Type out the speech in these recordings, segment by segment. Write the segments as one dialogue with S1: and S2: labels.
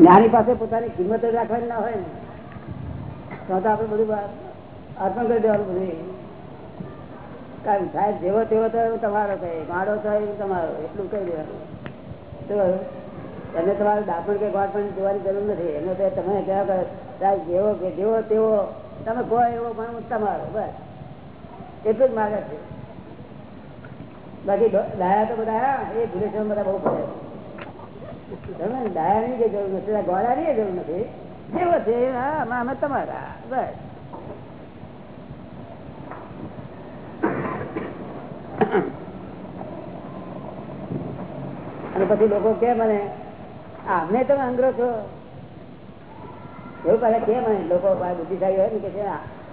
S1: જ્ઞાની પાસે પોતાની કિંમત રાખવાની ના હોય ને, તો આપડે બધું અર્પણ કરી દેવાનું બધું. કારણ સાહેબ જેવો તેવો તો તમારો કઈ માડો તો તમારો, એટલું કહી દેવાનું. એને તમારે દાપણ કે ગોળપણ જોવાની જરૂર નથી. એને તો તમે કહેવા સાહેબ, જેવો કે જેવો તેવો, તમે કહો એવો પણ તમારો, બસ. એટલું જ માગે છે. બાકી ડાયા તો બધા એ ભૂલેશ્વર બધા બહુ પડે અને પછી લોકો કે મને, આમને તમે અંગ્રો છો? એવું પાછા કે મને, લોકો બુદ્ધિશાળી હોય ને કે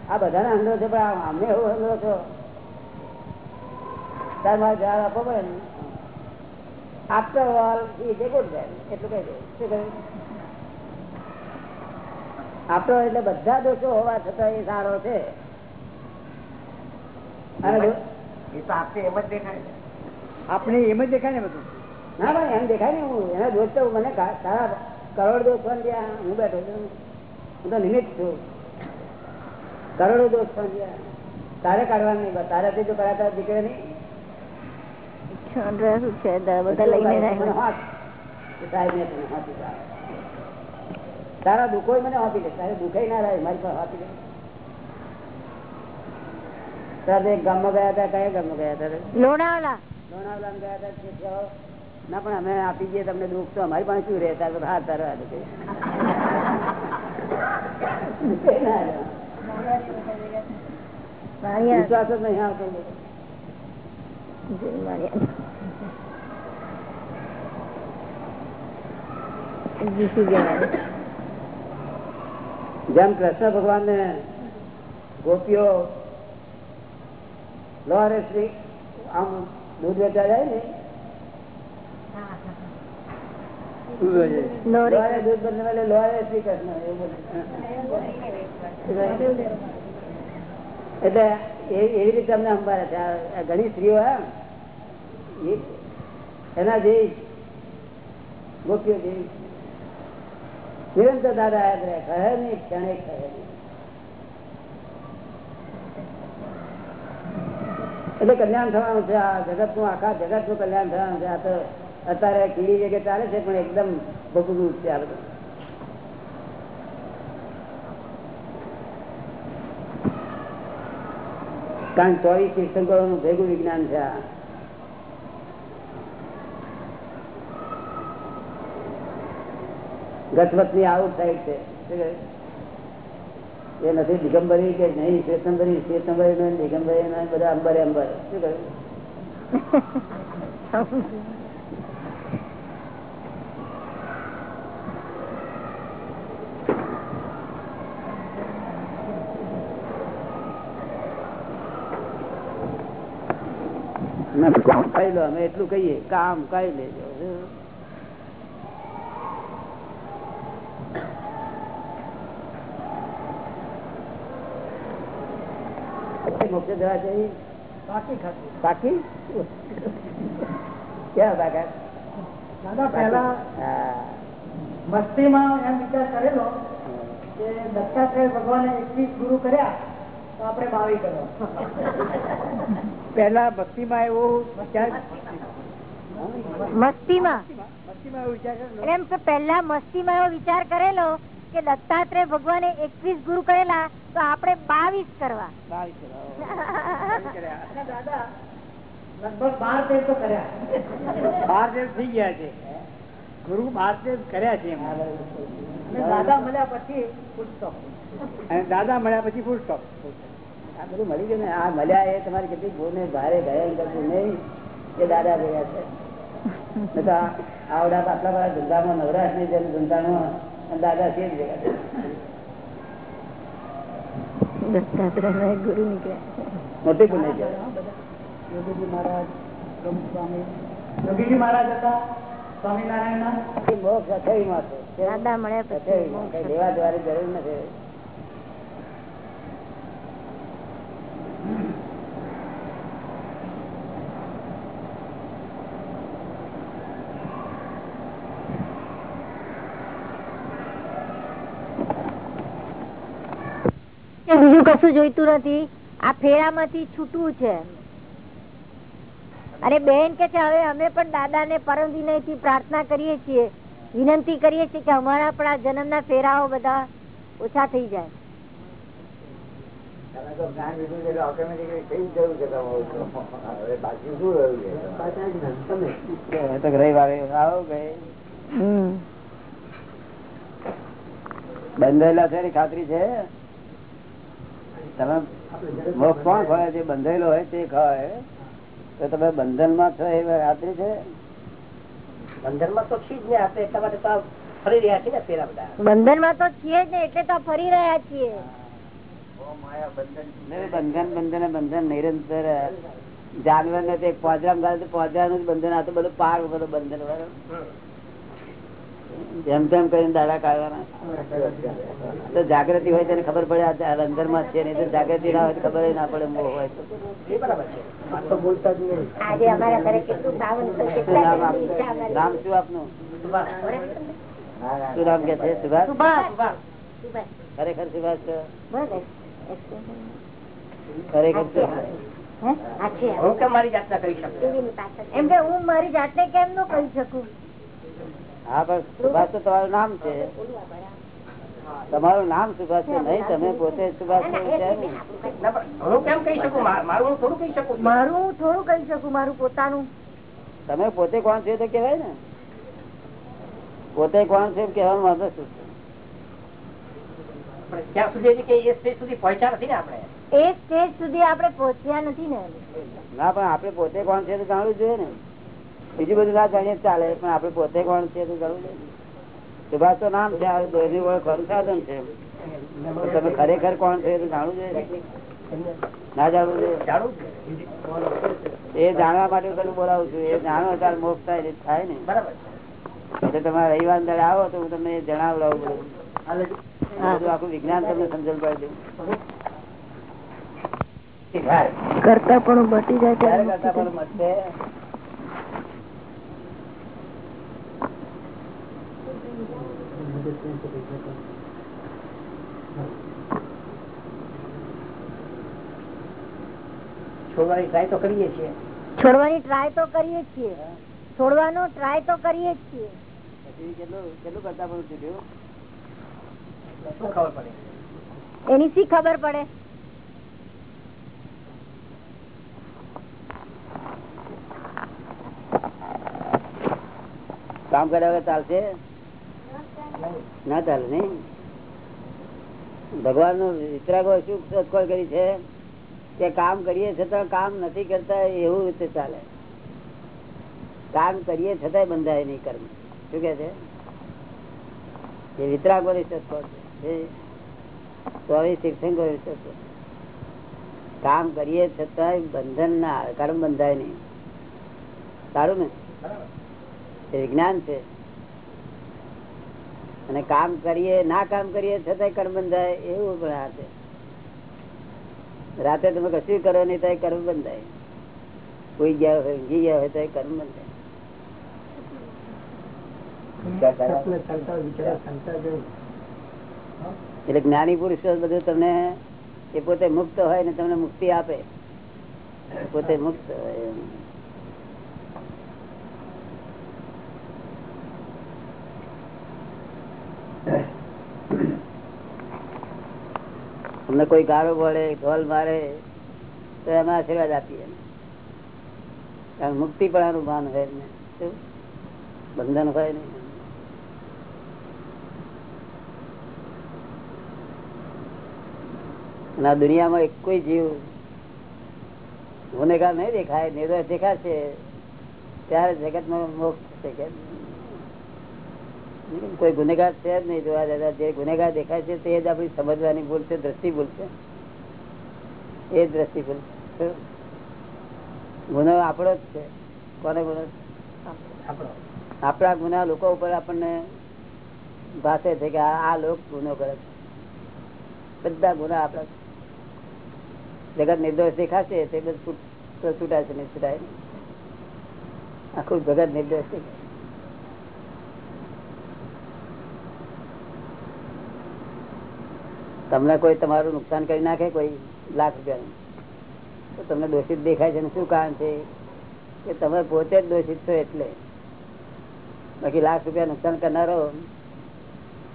S1: આ બધાને અંગ્રો છે, પણ આમને એવું અંગ્રો છો? તાર મારે જવાબ આપવો પડે ને. After all is a good man એટલું કહી દે શું કહ્યું? આપણો એટલે બધા દોષો હોવા છતાં એ સારો છે. આપણે એમ જ દેખાય ને બધું. ના ભાઈ એમ દેખાય ને હું. એના દોષ તો મને સારા કરોડ દોષ પણ હું બેઠો છું. હું તો નિમિત્ત છું. કરોડો દોષ પણ તારે કાઢવા નહીં. તારાથી જો કરાતા દીકરે નહીં તારા દુઃખો મને આપી દે. તારે દુઃખાઈ ના રહે મારી પાસે આપી દે. તારે ગામમાં ગયા હતા કયા ગામમાં ગયા હતા
S2: લોણાવલા.
S1: લોણાવલા ગયા હતા ના પણ અમે આપી દઈએ તમને દુઃખ તો અમારી પાસે શું રહેતા? તો હા તારા વિશ્વાસ જ નહીં આવતો જેમ કૃષ્ણ ભગવાન ને ગોપીઓ લોહારે શ્રી આમ દૂધ વેચા જાય ને? લોહારે. દૂધ બનને લોહારે શ્રી કૃષ્ણ એટલે એવી રીતે અમને અંબારે છે. ઘણી સ્ત્રીઓ એના જેવી ગોપીઓ જેવી. નિરંતર દાદા યાદ રહે કહે નહીં, ક્ષણે કહે એટલે કલ્યાણ થવાનું છે, આ જગતનું આખા જગતનું કલ્યાણ થવાનું છે. આ તો અત્યારે કીડી જગ્યા ચાલે છે, પણ એકદમ બગડું છે આ બધું. કારણ ચોવીસ તીર્થંકરો નું ભેગું વિજ્ઞાન છે આ. ગતવતની આઉટ સાઈડ છે. એ નથી દિગંબરી કે નહીં, શ્વેતંબરી શ્વેતંબરી દિગંબરી બધા અંબરે અંબર. શું કહ્યું? અમે એટલું કહીએ. કામ કઈ લેજો. મોક્ષ જવા જઈ બાકી ક્યાં બાકા
S3: દાદા પહેલા મસ્તીમાં એમ વિચાર કરેલો કે દત્તાત્રેય ભગવાને એકવીસ ગુરુ કર્યા તો આપણે બાવી કરો
S1: પહેલા ભક્તિમાં એવો વિચાર
S2: મસ્તીમાં
S1: મસ્તીમાં એવો વિચાર કરેલો
S2: એમ કે પહેલા મસ્તીમાં એવો વિચાર કરેલો કે દત્તાત્રેય ભગવાને એકવીસ ગુરુ કરેલા તો આપણે બાવીસ કરવા.
S3: બાર તેર તો કર્યા.
S1: બાર દેવ થઈ ગયા છે. ગુરુ બાર દેવ કર્યા છે
S3: દાદા મળ્યા પછી
S1: અને દાદા મળ્યા પછી ફૂલ સ્ટોપ આ બધું મળી ગયું ને? આ મળ્યા એ તમારી કેટલી ભૂલ ને ભારે ભયંકર નહીં કે દાદા ભેગા છે. આવડા આટલા બધા ધંધામાં નવરાશ નહીં જેમ ધંધામાં દાદા છે જ ભેગા
S2: દત્તાત્રેય ગુરુ નીકળ્યા.
S1: મોટી ભૂલ
S3: યોગીજી મહારાજ પ્રમુખ સ્વામી. યોગીજી મહારાજ હતા સ્વામિનારાયણ
S1: એ મોક્ષ અથડીમાં છે.
S2: દાદા મળ્યા પછી
S1: લેવા જવાની જરૂર નથી
S2: બીજું કશું જોઈતું નથી. આ ફેરામાંથી છૂટવું છે. અને બેન કે છે હવે અમે પણ દાદા ને પરમ વિનયથી પ્રાર્થના કરીએ છીએ. વિનંતી કરીએ છીએ કે અમારા પણ આ જન્મના ફેરાઓ બધા ઓછા થઈ જાય.
S4: લીધું છે
S1: ખાતરી છે? તમે મોક્ષ કોણ ખોય જે બંધાયેલો હોય તે ખાય તો તમે બંધનમાં છો એ રાત્રિ છે?
S3: બંધનમાં તો છે જ ને આપણે. એટલા માટે તો ફરી રહ્યા છીએ ને ફેરા બધા.
S2: બંધનમાં તો છીએ જ ને એટલે તો ફરી રહ્યા છીએ.
S1: બંધન. બંધન બંધન નિરંતર જાનવર ને તે પોજરામ ગાળે પોજરાનું જ બંધન આ તો બધું પાર બધું બંધન વાળું. જેમ તેમ કરીને દાડા કાઢવાના. તો જાગૃતિ હોય તેને ખબર પડે આ અંદરમાં છે નહીં તો જાગૃતિ ના હોય ખબર ના પડે મો હોય તો.
S3: એ બરાબર છે. આ તો બોલતા જ નહીં.
S2: આજે અમારા ઘરે કેટલું સાવન છે,
S1: શું
S2: કેટલા
S1: નામ શું આપનું? શું નામ કે છે? સુભાષ. ખરેખર સુભાષ ખરેખર?
S2: હે?
S3: કેમ મારી જાતના કહી શકું?
S2: એમ કે હું મારી જાતને કેમ નું કહી શકું?
S1: હા પણ સુભાષ તો તમારું નામ છે. તમારું નામ સુભાષ છે નહીં તમે પોતે સુભાષ છો છે ને?
S3: ના, પણ હું કેમ કહી શકું? મારું થોડું કહી શકું?
S2: મારું થોડું કહી શકું મારું પોતાનું.
S1: તમે પોતે કોણ છો તો કેવાય ને. પોતે કોણ છે એમ કહેવાનું વાંધો શું છે?
S3: ત્યાં સુધી એ સ્ટેજ સુધી પહોંચ્યા નથી આપણે?
S2: એ સ્ટેજ સુધી આપણે પહોંચ્યા નથી ને.
S1: ના પણ આપડે પોતે કોણ છે તો જાણવું જોઈએ ને. બીજું બધું ના જાણીએ ચાલે પણ આપડે પોતે કોણ છે તો જાણવું સુભાષ તો નામ છે સાધન છે. તમે ખરેખર કોણ છે એ જાણવું જોઈએ. ના જાણવું જોઈએ. એ જાણવા માટે હું બોલાવું છું. એ જાણો ત્યારે મોક્ષ થાય થાય ને.
S3: બરાબર
S1: એટલે તમારે રવિવાર અંદર આવો તો હું તમને જણાવડાવું બધું. આખું વિજ્ઞાન તમને સમજણ પડે
S2: કરતા પણ બચી જાય
S1: કરતા પણ મળશે
S3: છોડવાની ટ્રાય તો કરીએ છીએ.
S2: છોડવાની ટ્રાય તો કરીએ છીએ. છોડવાનો ટ્રાય તો કરીએ છીએ.
S1: કેટલું કેટલું કરતા પણ
S3: શું ખબર પડે?
S2: એની શી ખબર પડે?
S1: કામ કર્યા વગર ચાલશે? ના ચાલે નઈ ભગવાનનું વિતરાગો શું શોધખોળ કરી છે? કે કામ કરીએ છતાં કામ નથી કરતા, એવું રીતે ચાલે. કામ કરીએ છતાંય બંધાય નહીં કર્મ. શું કે છે? એ વિતરાગ છે. કામ કરીએ છતાંય બંધન ના કર્મ બંધાય નહીં. સારું ને? એ વિજ્ઞાન છે. અને કામ કરીએ, ના કામ કરીએ છતાંય કર્મ બંધાય, એવું પણ આ છે. રાતે તમે કશું કરો નહીં તો કર્મ બંધાય કોઈ ગયા હોય ઊંઘી ગયા હોય તો કર્મ બંધાય એટલે જ્ઞાની પુરુષો બધું તમને એ પોતે મુક્ત હોય ને તમને મુક્તિ આપે. પોતે મુક્ત હોય તમને કોઈ ગાળો પડે ઢોલ મારે, તો એમાં આશીર્વાદ આપીએ કારણ મુક્તિ પણ ભાન હોય ને. બંધન હોય ને અને આ દુનિયામાં એક કોઈ જીવ ગુનેગાર નહીં દેખાય, નિર્દોષ દેખાશે, ત્યારે જગતમાં મોક્ષ છે કે કોઈ ગુનેગાર છે જ નહીં જોવા દાદા જે ગુનેગાર દેખાય છે તે જ આપણી સમજવાની ભૂલ છે દ્રષ્ટિ ભૂલ છે. એ દ્રષ્ટિ ભૂલ છે. ગુનો આપણો જ છે. કોને ગુનો?
S3: આપણા.
S1: ગુના લોકો ઉપર આપણને ભાષે છે કે આ લોક ગુનો કરે છે. બધા ગુના આપણા જગત નિર્દોષ દેખાશે તે બધું તો છૂટાશે નહીં. છૂટાય. આખું જગત નિર્દોષ દેખાય તમને કોઈ તમારું નુકસાન કરી નાખે કોઈ લાખ રૂપિયાનું? તો તમને દોષિત દેખાય છે ને શું કારણ છે? કે તમે પોતે જ દોષિત છો એટલે. બાકી લાખ રૂપિયા નુકસાન કરનારો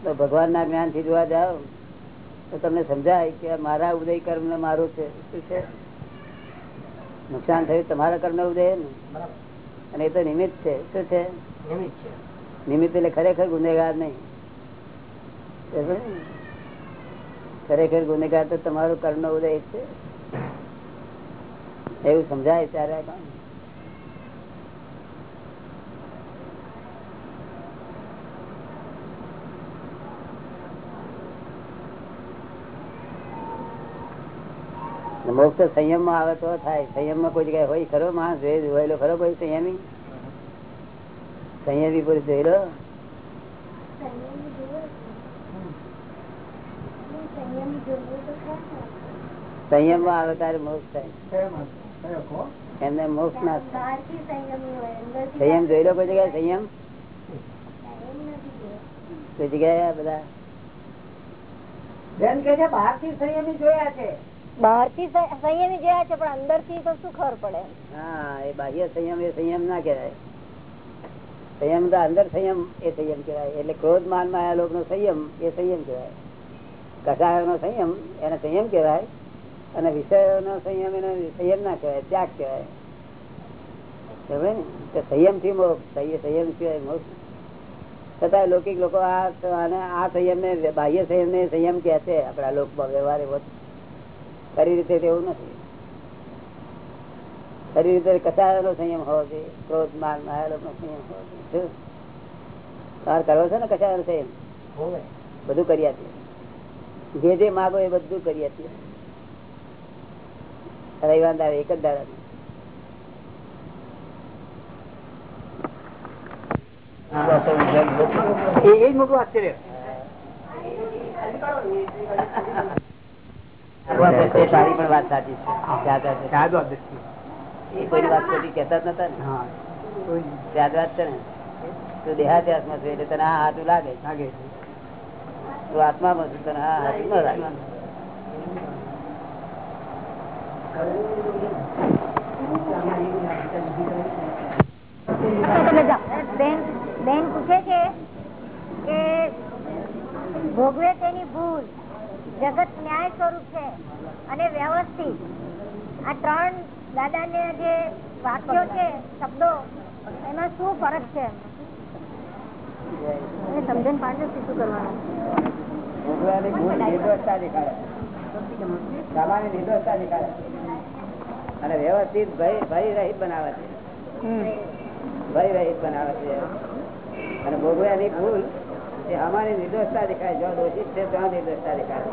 S1: તો ભગવાન ના જ્ઞાનથી જોવા જાઓ તો તમને સમજાય કે મારા ઉદય કર્મ ને મારું છે. શું છે? નુકસાન થયું તમારા કર્મ ઉદય ને? અને એ તો નિમિત્ત છે. શું છે? નિમિત્ત એટલે ખરેખર ગુનેગાર નહીં? ખરેખર ગુનેગાર તો તમારું કર્મ ઉદય છે? એવું સમજાય ત્યારે મોક્ષ સંયમમાં આવે તો થાય. સંયમમાં કોઈ જગ્યાએ હોય ખરો માણસ જોયેલો ખરો કોઈ સંયમી? સંયમી પુરુષ જોયેલો? સંયમમાં આવે ત્યારે મોક્ષ થાય. એમને મોક્ષ ના સંયમ સંયમ લો કોઈ જગ્યાએ સંયમ? કોઈ જગ્યાએ બધા?
S3: છે બહારથી સંયમી જોયા છે.
S2: બહારથી સંયમી જોયા છે પણ અંદરથી તો શું ખબર પડે
S1: હા એ બાહ્ય સંયમ એ સંયમ ના કહેવાય. સંયમ તો અંદર સંયમ એ સંયમ કહેવાય. એટલે ક્રોધ માનમાં લોકો નો સંયમ એ સંયમ કહેવાય. કસાયો નો સંયમ એને સંયમ કહેવાય અને વિષયો નો સંયમ એને સંયમ ના કહેવાય ત્યાગ કહેવાય. સમજે ને? સંયમ મોક્ષ સંયમ સિવાય મોક્ષ છતાં લૌકિક લોકો આ આ સંયમ ને બાહ્ય સંયમ ને સંયમ કે છે. આપણા લોક વ્યવહાર એવો ખરી રીતે તેવું નથી. ખરી રીતે કસાયો સંયમ હોવો જોઈએ. ક્રોધ માન માયા નો સંયમ હોવો જોઈએ? તાર કરવો છે ને કસાયો સંયમ? બધું કરી આપીએ જે જે માગો એ બધું કરી આપીએ. રવિવાર દાડે એક જ દાડા
S3: એ જ મોટું આશ્ચર્ય.
S1: તારી પણ વાત સાચી છે. એ કોઈની વાત ખોટી કહેતા જ નતા ને. યાદ વાત છે ને. તું દેહાદ્યાસમાં એટલે તને આ હાથું લાગે. લાગે તું આત્મા છું તને આ હાથું લાગે
S2: બેન પૂછે છે કે ભોગવે તેની ભૂલ. જગત ન્યાય સ્વરૂપ છે અને વ્યવસ્થિત. આ ત્રણ દાદા ને જે વાક્યો છે, શબ્દો, એમાં શું ફરક છે? સમજણ પાડજો શું કરવાનું.
S1: ભોગવવાની ભૂલ નિર્દોષતા દેખાડે. સામાન્ય નિર્દોષતા દેખાડે. અને વ્યવસ્થિત ભય ભય રહિત બનાવે છે. ભય રહિત બનાવે છે. અને ભોગવ્યાની ભૂલ એ અમારી નિર્દોષતા દેખાય જો દોષિત છે ત્યાં નિર્દોષતા દેખાય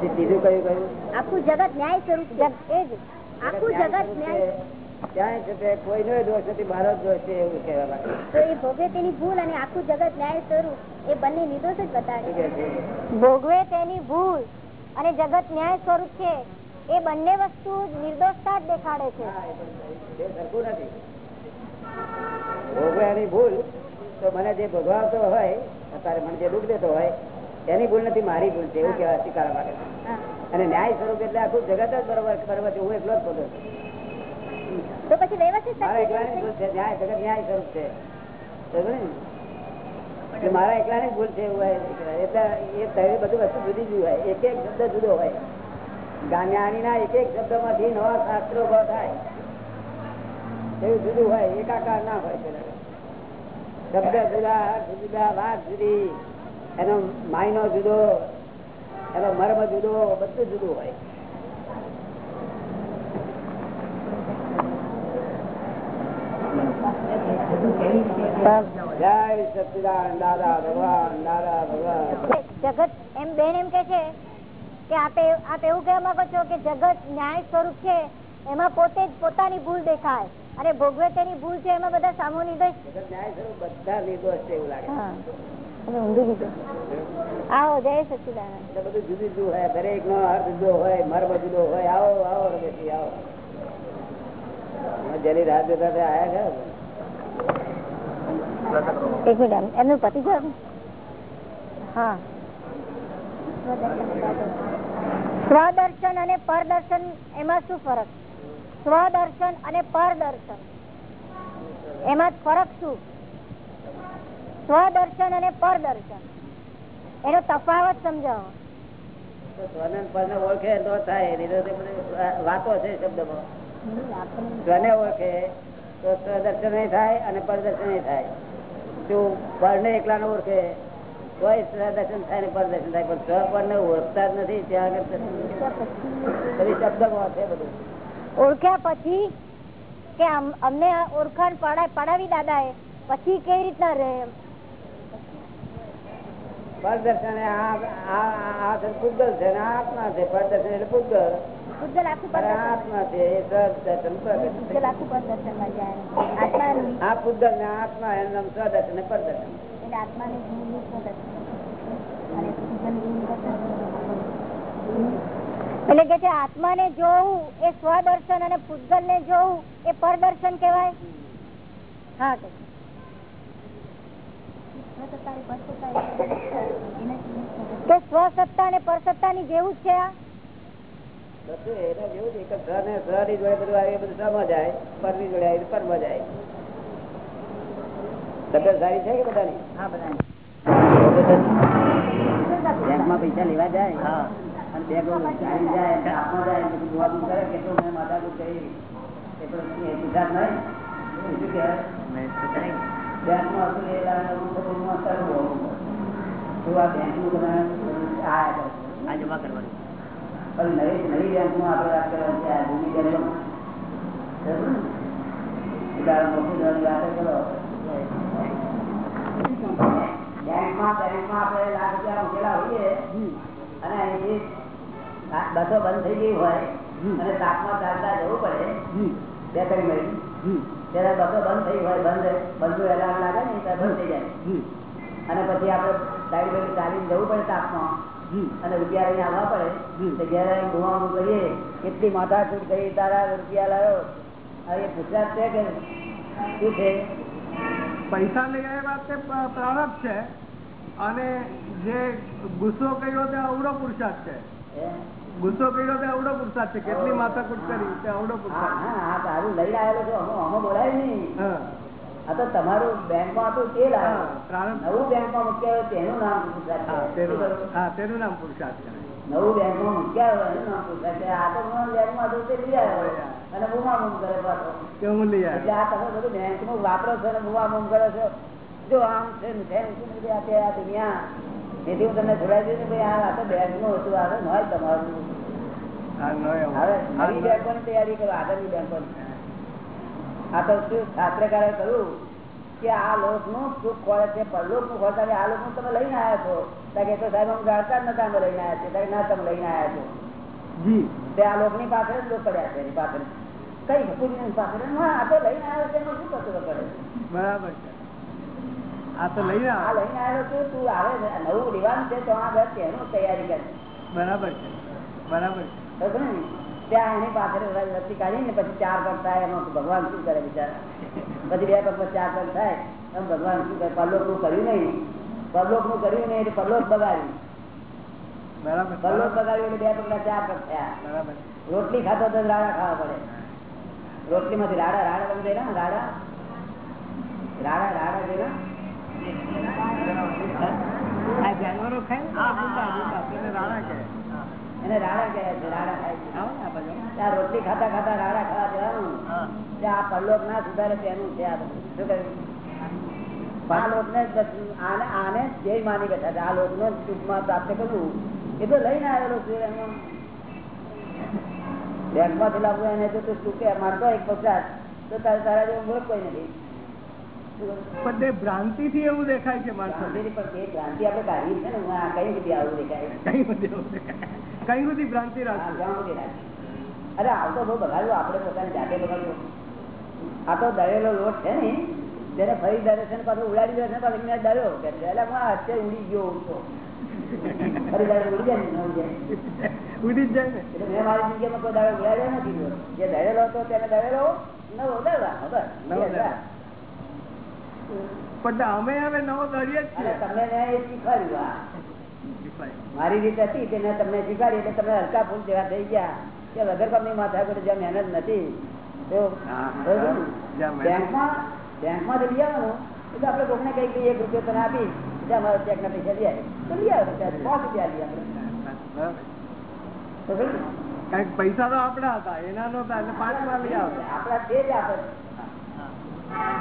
S1: પછી કયું કયું
S2: આખું જગત ન્યાય સ્વરૂપ એ જ. આખું જગત ન્યાય
S1: ત્યાં છે તે કોઈનો દોષ નથી મારો દોષ છે એવું કહેવા માંગે
S2: તો એ ભોગવે તેની ભૂલ અને આખું જગત ન્યાય સ્વરૂપ એ બંને નિર્દોષ જ બતાવે
S1: છે?
S2: ભોગવે તેની ભૂલ અને જગત ન્યાય સ્વરૂપ છે એ બંને વસ્તુ નિર્દોષતા જ દેખાડે છે.
S1: ભોગવે એની ભૂલ તો મને જે ભોગવાતો હોય અત્યારે મને જે દુઃખ દેતો હોય એની ભૂલ નથી મારી ભૂલ છે એવું કહેવા સ્વીકારવા માટે અને ન્યાય સ્વરૂપ એટલે આખું જગત જ બરોબર બરોબર હું એકલો જ ખોટો છું. મારા બરોબર ને? ભૂલ છે એટલે બધું વસ્તુ જુદી જુદી હોય, એક એક શબ્દ જુદો હોય. જ્ઞાનીના એક એક શબ્દમાંથી નવા શાસ્ત્રો ઊભા થાય. એવું જુદું હોય, એકાકાર ના હોય શબ્દ જુદા જુદા, વાત જુદી. એનો માયનો જુદો, એનો મર્મ જુદો, બધું જુદું હોય જય સચિદાન દાદા ભગવાન દાદા ભગવાન
S2: જગત એમ બેન એમ કે છે કે આપે આપ એવું કહેવા માંગો છો કે જગત ન્યાય સ્વરૂપ છે એમાં પોતે જ પોતાની ભૂલ દેખાય. અને ભોગવે તેની ભૂલ છે એમાં બધા સામો નિર્દોષ
S1: બધા નિર્દોષ છે એવું લાગે.
S2: આવો જય સચિદાનંદ.
S1: બધું જુદી જુદું હોય. દરેક નો અર્થ જુદો હોય મર્મ જુદો હોય. આવો આવો જેની રાત જોતા છે
S2: એક મિનિટ એમનું પતિ હા સ્વદર્શન અને પરદર્શન એમાં શું ફરક? સ્વદર્શન અને પરદર્શન. એમાં ફરક શું? સ્વદર્શન અને પરદર્શન. એનો તફાવત સમજાવો.
S1: ઓળખે તો થાય વાતો છે શબ્દમાં. ઓળખે તો સ્વદર્શન થાય અને પરદર્શન થાય. શું પરને એકલાને ઓળખે તોય સ્વદર્શન થાય ને પરદર્શન થાય પણ સ્વ પરને ઓળખતા જ નથી ત્યાં આગળ શબ્દમાં છે બધું.
S2: ઓળખ્યા પછી કે અમને ઓળખાણ પડા- પડાવી દાદા એ પછી કેવી રીતના રહે એમ?
S1: પરદર્શન આ આ છે ને આત્મા છે પરદર્શન એટલે પૂતગલ
S2: પૂજ્ય આખું
S1: આત્મા છે એ
S2: જાય આત્માનું.
S1: આ ને આત્મા એનું નામ સ્વદર્શન ને પરદર્શન
S2: એટલે આત્માને જીવનું પરદર્શન અને પૂજ્યનું એટલે કે છે આત્માને જોવું એ સ્વદર્શન અને પૂજલ ને જોવું એ પરદર્શન કહેવાય? હા કે તો સ્વસત્તા અને પરસત્તા ની જેવું જ છે આ?
S1: બધું એના જેવું જ એક જ ને સ્વની જોડે બધું આવે એ બધું સ્વમાં જાય પરની જોડે આવે પરમાં જાય તબિયત સારી છે કે બધાની?
S3: હા બધા
S1: બેંકમાં પૈસા લેવા જાય? અને બેંક આવી જાય? અને જાય બધું જોવાનું કરે કે કરી નહીં શું કહેવાય બેંકમાં હતું એ લાગે હું તો બધું કરવું આ બેંકનું આ
S3: આ જમા કરવાનું.
S1: પણ નવી બેંકમાં આપણે વાત કરવાની છે આ બેંકમાં બસો બંધ થઈ ગઈ હોય અને તાપમાં ચાલતા જવું પડે બે ત્રણ મિનિટ ત્યારે બસો બંધ થઈ હોય બંધ બંધ એલાર્મ લાગે ને ત્યારે બંધ થઈ જાય. અને પછી આપણે સાઈડ ચાલીને જવું પડે તાપમાં. અને રૂપિયા લઈને આવવા પડે. તો ઘેર આવીને ગુમાવું કરીએ કેટલી માથાકૂટ કરી તારા રૂપિયા લાવ્યો હવે ગુજરાત છે કે શું છે?
S5: પૈસા લઈ આવ્યા તે પ્રારંભ છે. અને જે ગુસ્સો કર્યો તે અવડો પુરુષાર્થ છે. ગુસ્સો કર્યો તે અવડો પુરુષાર્થ છે. કેટલી માથાકૂટ કરી તે અવડો પુરુષાર્થ
S1: હા હા તારું લઈ આવેલો છો. હમો બોલાય નહીં.
S5: હા.
S1: આ તો તમારું બેંકમાં હતું તે નવું બેંકમાં મૂક્યા હોય તેનું નામ
S5: તેનું નામ પુરુષાર્થ
S1: નવું બેંકમાં મૂક્યા હોય એનું નામ પુરુષાર્થ. આ તો બેંકમાં હતું તે લઈ આવ્યો. અને બૂમાબૂમ કરે
S5: કે હું લઈ
S1: એટલે આ તમે બધું બેંકનું વાપરો છો અને બૂમાબૂમ કરો છો. જો આમ છે ને આ દુનિયા. એથી હું તમને જોડાઈ દઉં ને ભાઈ આ તો બેંકનું હતું આ તો તમારું.
S5: નો એવો.
S1: હવે નવી. બેંકોની તૈયારી કરો આગળની બેંકોની. આ તો શું શાસ્ત્રકારે કહ્યું કે આ લોકનું સુખ ખોળે છે? પરલોકનું ખોળતા છે. આ લોકનું તમે લઈને આવ્યા છો. કે તો સાહેબ અમે જાણતા જ નતા અમે લઈને આવ્યા છે ના તમે લઈને આવ્યા છો.
S5: જી.
S1: તે આ લોકની પાછળ જ લોક પડ્યા છે એની પાછળ. કઈ પુણ્યની પાછળ. આ તો લઈને આવ્યો છે એમાં શું કચરો કરે
S5: બરાબર છે. આ તો લઈ
S1: આ લઈને આવ્યો છું તું આવે નવું લેવાનું છે તો આ તેનું તૈયારી કરે.
S5: બરાબર છે. બરાબર છે.
S1: ને? ત્યાં એની પાછળ રસી કાઢી ને પછી ચાર પગ થાય એમાં ભગવાન શું કરે બિચારા? પછી બે પગ ચાર પગ થાય એમ ભગવાન શું કરે? પરલોકનું કર્યું નહીં. પરલોકનું કર્યું નહીં એટલે પરલોક બગાડ્યું. પરલોક બગાડ્યું એટલે બે પગ ચાર પગ થયા. રોટલી ખાતો તો રાડા ખાવા પડે. રોટલી માંથી રાડા રાડા તમે ને રાડા? રાડા રાડા
S5: આ જાનવરો ખાય રાડા ભૂકા, ભૂકા, રાણા કહે
S1: એને રાડા કહે છે. રાડા ખાય રોટલી ખાતા ખાતા રાડા ખાવા જવાનું. આ પરલોક ના સુધારે તેનું છે આ બધું. શું કહ્યું આ લોક ને આને આને જે માની બેઠા છે. આ લોક ને ટૂંકમાં પ્રાપ્ત કરવું એ તો લઈને આવેલો છે એમાં. લાવવું એને જો તું ચૂકે મારતો એક પચાસ. તો તારે તારા જેવું કોઈ નથી?
S5: પણ તે ભ્રાંતિ થી એવું દેખાય છે માણસો
S1: ભ્રાંતિ આપણે કાઢી છે ને કઈ બધી આવું દેખાય
S5: કઈ બધી એવું દેખાય. કઈ બધી ભ્રાંતિ
S1: રાખે. અરે આવતો બહુ બગાડ્યું આપણે પોતાની જાતે બગાડ્યું આ તો દળેલો લોટ છે ને તેને ફરી દર્શન પાછું ઉડાડી દે છે પાછું મેં ડર્યો કે. એટલે હું અત્યારે ઉડી ગયો તો ફરી દાડે ઉડી જાય ને ઉડી જાય
S5: ને
S1: એટલે મેં મારી જગ્યામાં કોઈ દાડે ઉડાડ્યો નથી જે દળેલો હતો તેને દળેલો નવો દળવાનો બસ.
S5: પણ અમે હવે નવો
S1: અને
S5: છીએ.
S1: તમને શીખવાડ્યું મારી રીત હતી તેને તમને શીખવાડી એટલે તમે હલકા ફૂલ જેવા થઈ ગયા. કે વગર કંપની માથા પર જ્યાં મહેનત નથી. તો
S5: હા,
S1: બરોબર ને?
S5: જ્યાં મહેનત-
S1: બેંકમાં બેંકમાં લઈ આવવાનું. એટલે આપણે કોકને કઈ કઈ એક રૂપિયો તને આપી એટલે અમારા ચેક ના પૈસા લઈ આવે તો લઈ આવે પાંચ રૂપિયા લઈ આપણે
S5: બરાબર.
S1: તો
S5: કારણ પૈસા તો આપડા હતા એના નહોતા એટલે પાંચ વાર લઈ આવે.
S1: આપણા છે જ આપણે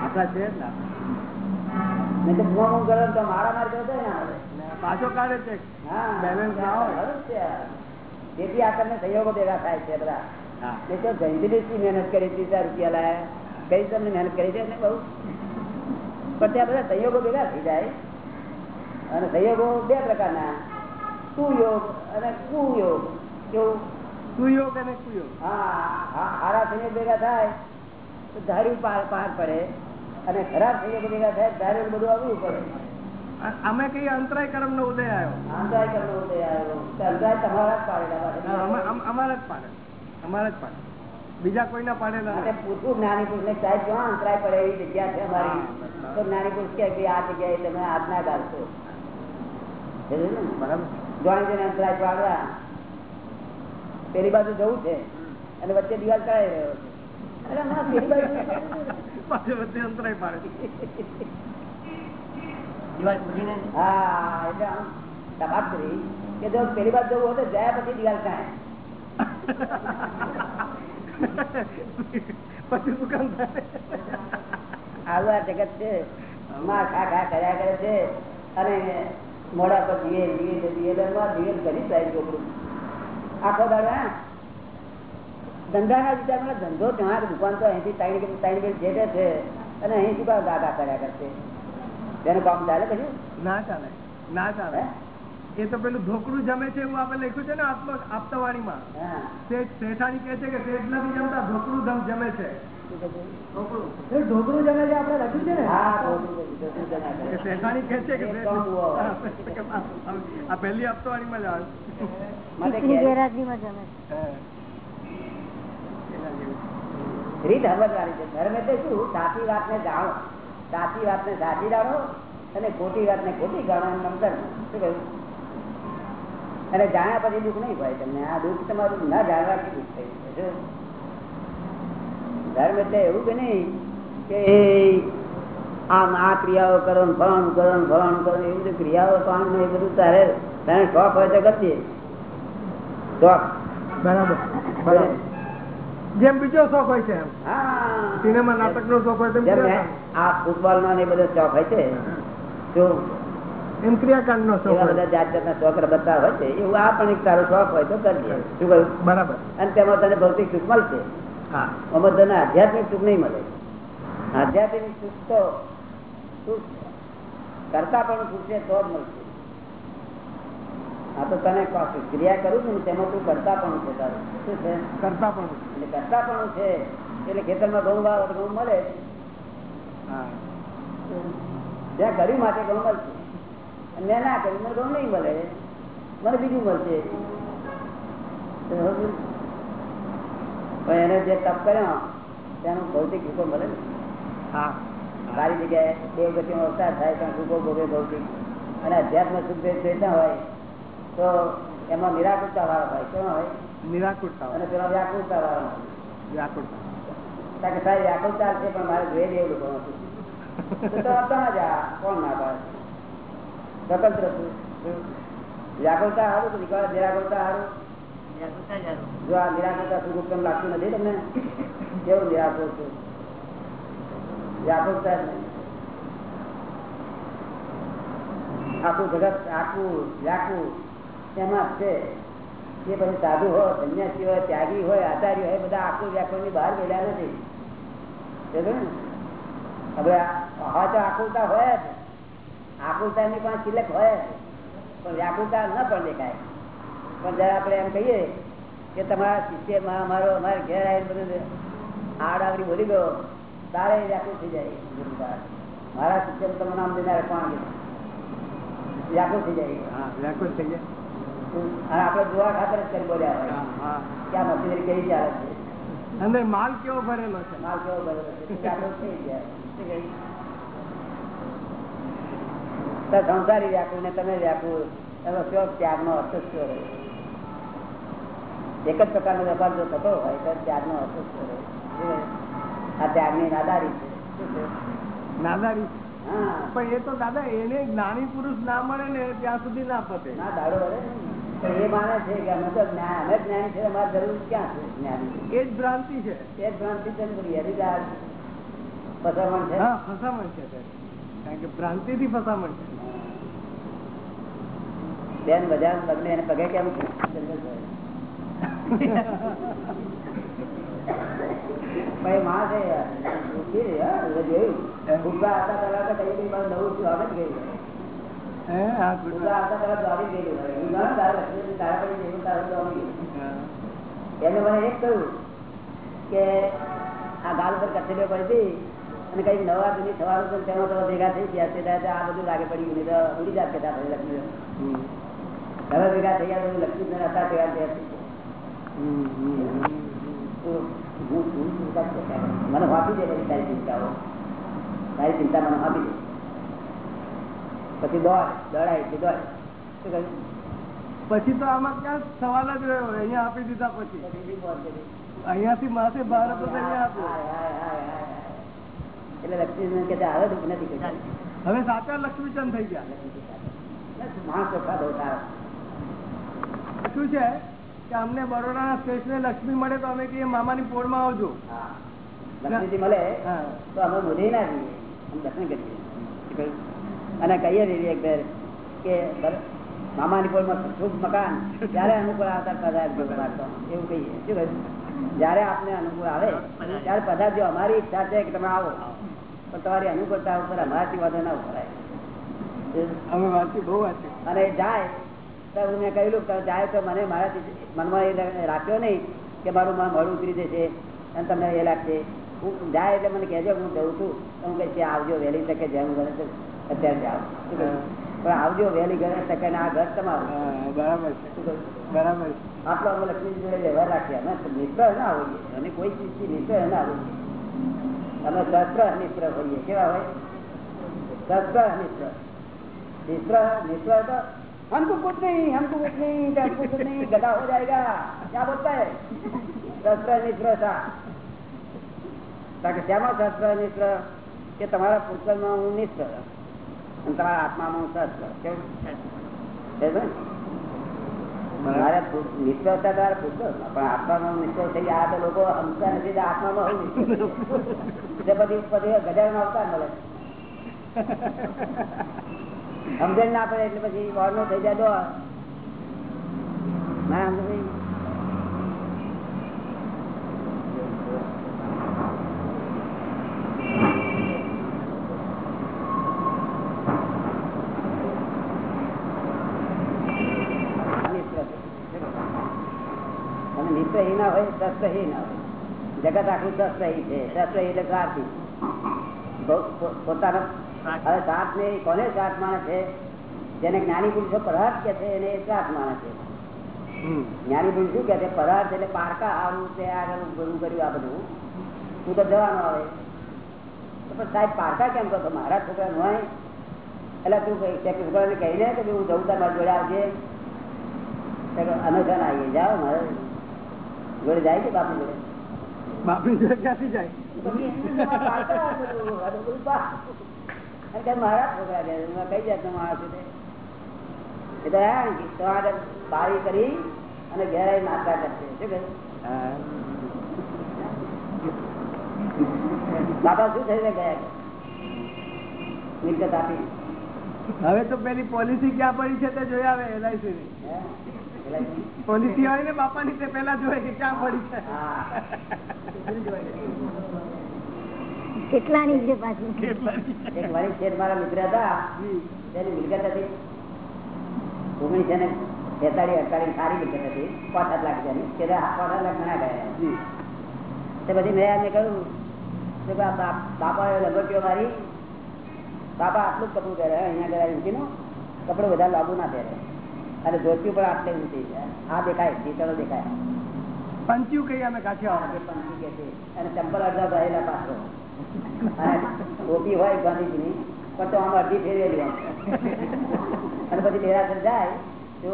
S5: આપડા છે જ ને
S1: કરો તો મારા
S5: પાછો કાઢે છે. બેલેન્સ ના હોય.
S1: તેથી આપણને સહયોગો ભેગા થાય છે બધા. એ તો ગંજલીસથી મહેનત કરી ત્રીસ રૂપિયા લાયા. કઈ તમને મહેનત કરી છે? બહુ. પણ ત્યાં બધા સહયોગો ભેગા થઈ જાય. અને સહયોગો બે પ્રકારના. સુયોગ અને કુયોગ. કેવું?
S5: સુયોગ અને કુયોગ.
S1: હા હા, હારા સહયોગ ભેગા થાય તો ધાર્યું પાર પાર પડે. અને ખરાબ સંયોગો ભેગા થાય ત્યારે બધું આવવું પડે.
S5: અમે કઈ અંતરાય કર્મ નો ઉદય આવ્યો?
S1: અંતરાય કરવો ઉદય આવ્યો. અંતરાય તમારા જ પાડેલા
S5: અમારા જ પાડે અમારા જ પાડે બીજા કોઈના પાડેલા
S1: માટે પૂછવું જ્ઞાની પુરુષ ને સાહેબ ક્યાં અંતરાય પડે એવી જગ્યા છે અમારી. તો જ્ઞાની પુરુષ કે ભાઈ આ જગ્યાએ તમે ના સમજ્યું ને?
S5: બરાબર.
S1: જોણી જોઈને અંતરાય પાડવા. પેલી બાજુ જવું છે. અને વચ્ચે દિવાલ કરાવી રહ્યો છે. હમણાં પેલી બાજુ
S5: પાછો વચ્ચે અંતરાય પાડે
S1: હા એટલે આમ તપાસ કરી કે જો પેલી બાજુ જવું હોય તો જયા પછી દિવાલ થાય.
S5: પછી દુકાન
S1: આવું આ જગત છે. માં ખા ખા કર્યા કરે છે. અને મોડા પર દિવેલ દિવેલ દિવેલ દિવેલ કરી જાય છોકરું. આખો હા? ધંધાના વિચારમાં ધંધો ત્યાં દુકાન તો અહીંથી ત્રણ કે ત્રણ બેલ જેટે છે અને અહીં શું કામ ગાગા કર્યા કરશે? તેનું કામ ચાલે કશું
S5: ના ચાલે ના ચાલે. એ તો પેલું ઢોકળું જમે છે એવું આપણે લખ્યું છે ને આત્મ આપતાવાણીમાં. શેઠાણી કહે છે કે શેઠ નથી જમતા ઢોકળું ધમ જમે છે.
S1: છે?
S3: ઢોકળું. જમે જે આપણે લખ્યું છે ને?
S5: શેઠાણી કહે છે કે. આ પહેલી આપતાવાણીમાં જ આવે.
S1: માટે
S2: ચીકણી જમે છે.
S1: રીત સમજવાની છે. ધર્મ એટલે શું? સાચી વાતને જાણો. સાચી વાતને સાચી જાણો અને ખોટી વાતને ખોટી જાણો એમ ધર્મ શું કહ્યું? અને જાણ્યા પછી દુઃખ નહીં ભાઈ તમને. આ દુઃખ તમારું ના જાણવાથી દુઃખ થયું છે ધર્મ એટલે એવું કે નહીં કે આમ આ ક્રિયાઓ કરો ને ફલાણું કરો ને ફલાણું કરો એવી બધી ક્રિયાઓ ને એ બધું તારે. તારે શોખ હોય તો કરીએ શોખ.
S5: બરાબર. બરાબર. જેમ બીજો શોખ હોય છે સિનેમા નાટક નો શોખ હોય તેમ
S1: આ ફૂટબોલ નો ને બધો શોખ હોય છે. જો
S5: એમ ક્રિયાકાંડ નો શોખ
S1: બધા જાત જાતના શોખ રમતતા હોય છે. એવું આ પણ એક સારો શોખ હોય તો કરજે શું કહ્યું?
S5: બરાબર.
S1: અને તેમાં તને ભૌતિક સુખ મળશે.
S5: હા.
S1: આમાં તને આધ્યાત્મિક સુખ નહીં મળે. આધ્યાત્મિક સુખ તો સુખ કરતા પણ સુખ છે તો જ મળશે. આ તો તને ક્રિયા કરું છું ને તેમાં તું કરતા પણ છે તારું. શું છે?
S5: કરતા પણ
S1: એટલે કરતા પણ છે. એટલે ખેતરમાં ઘઉં વાવો ઘઉં મળે. જ્યાં કર્યું માટે ઘઉં મળશે. મેં ના કર્યું મને ઘઉં નહીં મળે. મને બીજું મળશે. પણ એને જે તપ કર્યો તેનું ભૌતિક રૂપો મળે ને.
S5: હા.
S1: સારી જગ્યાએ દેવગતિનો અવતાર થાય ત્યાં રૂપો ભોગે ભૌતિક. અને અધ્યાત્મ સુખ જે હોય તો એમાં નિરાકુરતા વાળો હોય કેમ હોય?
S5: નિરાકુરતા
S1: અને પેલા વ્યાકુરતા વાળો હોય.
S5: વ્યાકુરતા
S1: કારણ કે સાહેબ વ્યાકુરતા છે પણ મારે જોઈએ એવું લોકો નથી. તો તો આપતા જ કોણ ના પાડે સ્વતંત્ર છું વ્યાકુળતા સારું તો નિકાલ નિરાકુળતા સારું? જો આ નિરાકુળતા સુખ ઉત્તમ લાગતું નથી તમને કેવું નિરાકુળ છું? વ્યાકુળતા જ નહીં. આખું જગત આખું વ્યાકુળ એમાં જ છે? એ પછી સાધુ હોય, સંન્યાસી હોય, ત્યાગી હોય, આચાર્ય હોય બધા આખું વ્યાકરણની બહાર ગયેલા નથી. હવે હા તો આકુલતા હોય જ. આકુલતા ની પણ સિલેક્ટ હોય જ. પણ વ્યાકુલતા ન પણ દેખાય. પણ જયારે આપણે એમ કહીએ કે તમારા શિષ્યમાં અમારો, અમારે ઘેર આવીને બધું આડાવડી બોલી ગયો, તારે વ્યાકુળ થઈ જાય. મારા શિષ્ય તમારું નામ દેનારે કોણ વ્યાકુળ થઈ જાય.
S5: હા વ્યાકુળ થઈ ગયા
S1: અને આપણે જોવા ખાતર જ કરી બોલ્યા હોય.
S5: ક્યાં હા.
S1: આ મશીનરી કઈ ચાલે છે?
S5: અંદર માલ કેવો ભરેલો છે?
S1: માલ કેવો ભરેલો છે? સંસારી વ્યાકુળ ને તમે વ્યાકુળ તમે કયો ત્યાગનો અર્થ જ શું એક જ પ્રકારનો વેપાર જો થતો હોય તો ત્યાગનો અર્થ જ રહ્યો? શું રહ્યો? નાદારી છે.
S5: નાદારી
S1: હા.
S5: પણ એ તો દાદા એને જ્ઞાની પુરુષ ના મળે ને ત્યાં સુધી ના પતે.
S1: ના દાડો ને. એ માને છે કે અમે તો જ્ઞાન અમે જ્ઞાની છે અમારે જરૂર ક્યાં છે જ્ઞાની?
S5: એ જ ભ્રાંતિ છે.
S1: એ જ ભ્રાંતિ છે ને બધી એની જ આ ફસામણ છે?
S5: ફસામણ છે કારણ કે ભ્રાંતિ થી ફસામણ છે.
S1: બેન બધા લગ્ન એને પગે કેમ ભાઈ માં છે યાર. જોયું. ફુગ્ગા હતા કઈ કઈ નવું શું આવે જ ગયું. એને મને એક કહ્યું કે આ ગાલ પર કચેરીઓ પડી અને કઈ નવા જૂની તેમાં તો ભેગા થઈ ગયા છે. આ બધું લાગે પડી ગયું. તો ઉડી જાત કહેતા પછી લક્ષ્મી હવે ભેગા થઈ ગયા તો લક્ષ્મી હતા ભેગા થયા થઈ. મને વાપી દે તારી ચિંતાઓ. તારી ચિંતા મને વાપી દે. પછી દોડ દોડાય પછી દોડ. શું કહ્યું?
S5: પછી તો આમાં ક્યાં સવાલ જ રહ્યો? અહીંયા આપી દીધા પછી. અહીંયાથી માથે બહાર હતો તો અહીંયા આપ્યો
S1: હાય, હાય, હાય, હાય, હાય. એટલે લક્ષ્મીચંદ કે હવે દુઃખ નથી
S5: હવે સાચા લક્ષ્મીચંદ થઈ ગયા.
S1: માણસ
S5: શું છે? કે અમને બરોડાના સ્ટેશને લક્ષ્મી મળે તો અમે કહીએ મામાની પોળમાં આવજો.
S1: લક્ષ્મીજી મળે તો અમે મોઢે ના જઈએ. દર્શન કરીએ? અને કહીએ રહીએ એક દર કે મામા મામાની પોળમાં શુભ મકાન ત્યારે અનુકૂળ આવતા પધારજો એવું કહીએ. શું કહ્યું? જયારે આપને અનુકૂળ આવે ત્યારે પધારજો અમારી ઈચ્છા છે કે તમે આવો પણ તમારી અનુકૂળતા ઉપર અમારાથી વાંધો ના ઉભરાય. અને જાય તો મેં કહ્યું તમે જાય તો મને મારાથી મનમાં એ રાખ્યો નહીં કે મારું મન મળું ઉતરી જશે અને તમને એ લાગશે. હું જાય એટલે મને કહેજો હું જઉં છું. તો હું કહીશ આવજો વહેલી તકે જેમ ગણે અત્યારે જાઓ શું કહ્યું? પણ આવજો વહેલી ગણે તકે ને આ ઘર તમારું
S5: હા, બરાબર છે
S1: શું કહ્યું?
S5: બરાબર છે
S1: આટલો અમે લક્ષ્મી જોડે વ્યવહાર રાખ્યા અમે નિષ્ફળ ના હોઈએ અને કોઈ ચીજથી નિષ્ફળ ના હોઈએ અમે શસ્ત્ર નિષ્ફળ હોઈએ કેવા હોય शस्त्र मिश्र मिश्र मिश्र तो हमको कुछ नहीं हमको कुछ नहीं हमको कुछ नहीं गदा हो जाएगा क्या बोलता है शस्त्र मिश्र था તાકે શેમાં શસ્ત્ર મિશ્ર કે તમારા પુસ્તકમાં હું મિશ્ર અને તમારા આત્મામાં હું કેવું? મારે પણ આત્મામાં થઈ આ તો લોકો સમજતા નથી આત્મામાં હું પછી પછી ગજાનો મળે. સમજણ ના પડે એટલે પછી નો થઈ જાય દોર ના સમજ પડી? મિત્ર છે. અને મિત્ર એ એ ના જગત આખું એ છે. સહી એટલે પો- પોતાનો હવે સાત ને કોને સાત માણે છે? જેને જ્ઞાની પુરુષો પરાર્થ કે છે એને એ સાત માણે છે. જ્ઞાની પુરુષ શું કે છે? પરાર્થ એટલે પારકા આવું તે આગળ બધું કર્યું આ બધું. તું તો જવાનો આવે. તો પણ સાહેબ પારકા કેમ કહો? મારા છોકરા હોય. એટલે તું છોકરાને કહીને કે હું જવું તાર જોડે આવજે. છે આવીએ. જાઓ મારે જોડે જાય છે બાપુ ઘરે
S5: બાપની જોડે ક્યાંથી જાય?
S1: મારા છોકરા કઈ ને, બારી કરી અને ઘેરાઈ નાસ્તા કરશે શું બાપા શું થઈને ગયા મિલકત આપી.
S5: હવે તો પેલી પોલિસી ક્યાં પડી છે તે જોઈ આવે એલઆઈસી ની. પોલિસી હોય ને બાપાની તે પેલા જોવે કે ક્યાં પડી છે.
S2: કેટલાની છે પાછી?
S1: એક વળી શેઠ મારા મિત્ર હતા. તેની મિલકત હતી. ઓગણીસો ને બેતાળી અડતાળી સારી મિલકત હતી. પાંચ સાત લાખ જેની. કે પાંચ સાત લાખ ઘણા ગયા. તે પછી મેં એમને કહ્યું કે બાપા બા- મારી. બાપા આટલું જ કપડું પહેરે. અહીંયા ગયા ઊંચીનું કપડું વધારે લાગુ ના પહેરે. અને ધોતિયું પણ છે આ દેખાય ચિત્રો દેખાય.
S5: પંચ્યું કહીએ અમે કાઠિયાવાડ
S1: આ કે છે. અને ચંપલ અડધા ભરેલા પાત્રો. ટોપી હોય ગાંધીજીની પણ તો આમ અડધી ફેરવેલી અને પછી ડેરાસર જાય તો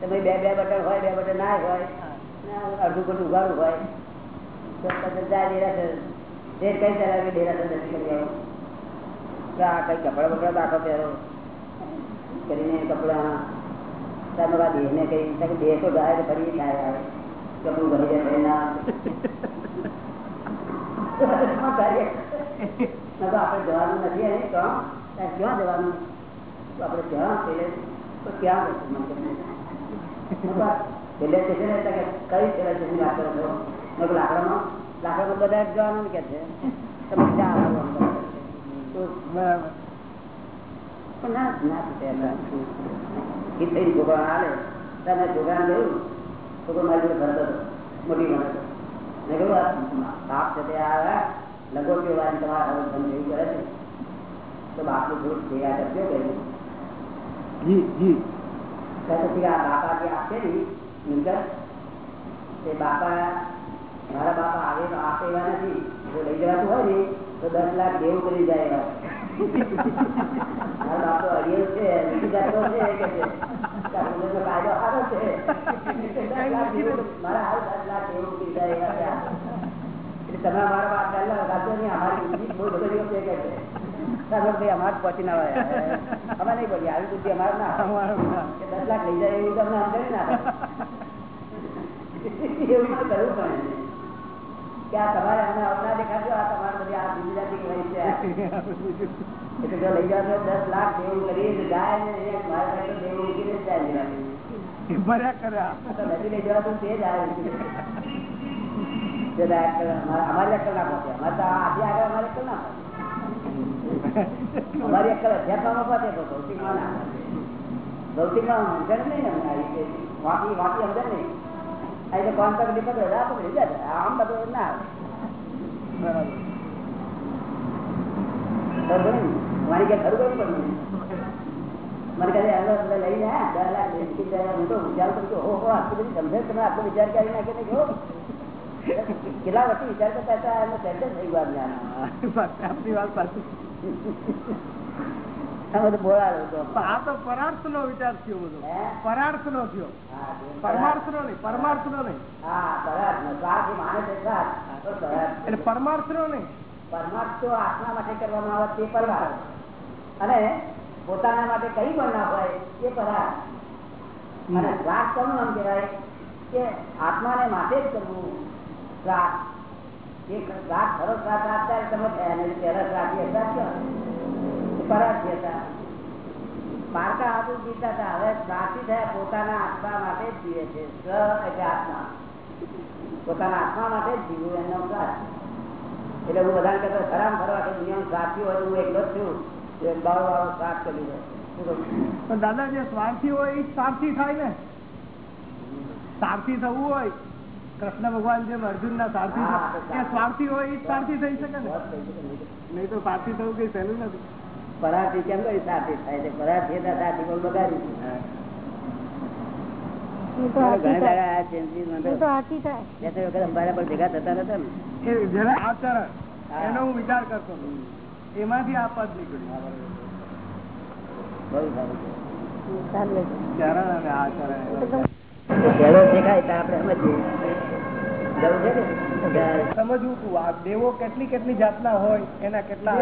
S1: તમે બે બે બટન હોય બે બટન ના હોય. અડધું ખોટું ઉઘાડું હોય. તો પછી જાય ડેરાસર જે કઈ ચલાવે ડેરાસર દર્શન કરી આવો. આ કઈ કપડા બપડા દાખો પહેરો. કરીને કપડા તમારા દેહ ના. ના ક્યાં પેલે તો ક્યાં પેલે હતા કે કઈ પેલા છો કહ્યું લાકડામાં? લાકડામાં બધા જવાનું કે છે? તમે ક્યાં આવવાનું
S5: બરાબર.
S1: ના ના થઈ છોકરા હાલે. તમે છોકરો મારી જોડે ફરતો મોટી મને મેં કહ્યું બાપ છે તે આ લગોટીઓ વાળી તમારા હવે તમે એવું કરે છે. તો બાપનું થોડુંક ભેગા કરજો કહ્યું.
S5: જી જી.
S1: પછી આ બાપા જે આપશે ને નિંદર તે બાપા મારા બાપા આવે તો આપે એવા નથી. જો લઈ જવાતું હોય ને તો દસ લાખ દેવું કરી જાય એવા. તમે અમારા બાપ પહેલા અમારી અમારે ના અમારે નહીં પડી આવી બુદ્ધિ અમારે ના આવે. દસ લાખ લઈ જાય એવું તમને આમ ના એવું કરવું પડે. કે આ તમારે અમને અવના દેખાડજો આ તમારે બધી આ બીજી કહેવાય છે. એટલે જો લઈ જાઓ દસ લાખ દેવું કરીને જાય ને મારા પાસે દેવું મૂકીને જાય નિરાતે.
S5: ભર્યા કર્યા
S1: તો લઈ જવા તે જ આવે જે દાયક કરે, અમારે- અક્કલ ના પહોંચે અમારે તો આ આગળ અમારી અક્કલ ના પહોંચે અમારી અક્કલ અધ્યાત્મમાં પહોંચે તો ભૌતિકમાં ના ભૌતિકમાં સમજણ નહીં ને વાંકી વાંકી સમજણ નહીં. ના ને? મારી કે ખરું કરવું જાય. હું તો વિચાર કરું છું, ઓહો, આટલી બધી આટલો વિચાર કરી નાખે ને જો કેટલા વર્ષથી વિચાર કરતા હતા? ગયો
S5: આપની વાત
S1: આ બોલાડો હતો.
S5: આ તો પરાર્થ નો વિચાર થયો બધો. પરાર્થ નો થયો. પરમાર્થ નો નહીં પરમાર્થ નો નહીં.
S1: હા, પરાર્થનો. શ્વાસ એ માને છે શ્વાસ. આ તો પરાર્થ.
S5: એટલે પરમાર્થ નો નહીં.
S1: પરમાર્થ તો આત્મા માટે કરવામાં આવે તે પરમાર્થ. અને પોતાના માટે કઈ પણ ના હોય એ પરાર્થ. અને શ્વાસ કરવું એમ કહેવાય? કે આત્માને માટે જ કરવું. શ્વાસ એ શ્વાસ ખરો શ્વાસ અત્યારે તમે ને પહેલા શ્વાસ એ શ્વાસ ક્યાં? એ પરાર્થ હતા. પારકા આદુ પીતા હતા હવે શ્વાસી થયા પોતાના આત્મા માટે જીવે છે. સ્વ એટલે આત્મા. પોતાના આત્મા માટે જ એનો શ્વાસ એટલે હું બધાને કહેતો ખરામ ફરવા કે દુનિયામાં સાચી હોય હું એકલો છું. એ બાવ વાળો સાથ કરી
S5: પણ દાદા જે સ્વાર્થી હોય એ જ સારથી થાય ને. સારથી થવું હોય. કૃષ્ણ ભગવાન જેમ અર્જુન ના
S1: તો
S5: સ્વાર્થી હોય એ જ સારથી થઈ શકે ને.
S1: નહીં.
S5: તો સારથી થવું કઈ સહેલું નથી.
S1: પરાઠી કેમ કઈ સાથી થાય છે? પરાથી સાથી પણ બગાડી
S2: એ તો
S1: ઘણા
S2: હાથી થાય
S1: દાડા આ changes માં તો
S2: એ તો હાથી થાય
S1: બે ત્રણ વખત અંબાડા પર ભેગા થતા નતા ને?
S5: એ જરા આચરણ
S1: હા.
S5: એનો હું વિચાર કરતો એમાંથી આ નીકળ્યું.
S1: બહુ છે.
S2: ચાલે. છે.
S5: ચરણ આચરણ
S2: એ તો ગમે.
S1: તો પહેલો દેખાય તો આપણે સમજીએ. જવું છે ને?
S5: સમજવું તું આ દેવો કેટલી કેટલી જાતના હોય એના કેટલા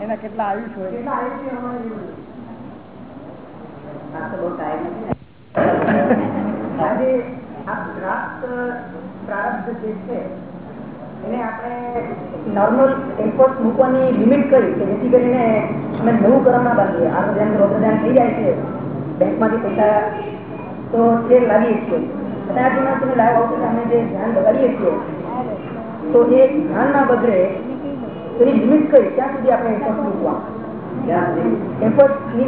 S5: એના કેટલા આયુષ હોય?
S3: આજે આ પ્રાપ્ત પ્રારબ્ધ જે છે એને આપણે નોર્મલ એફર્ટ મૂકવાની લિમિટ કરી કે જેથી કરીને અમે નવું કરવામાં ના બાંધીએ. આ બધા રોગદાન થઈ જાય છે. બેંકમાંથી પૈસા તો તે લાગી છીએ. આપણે
S2: એફર્ટની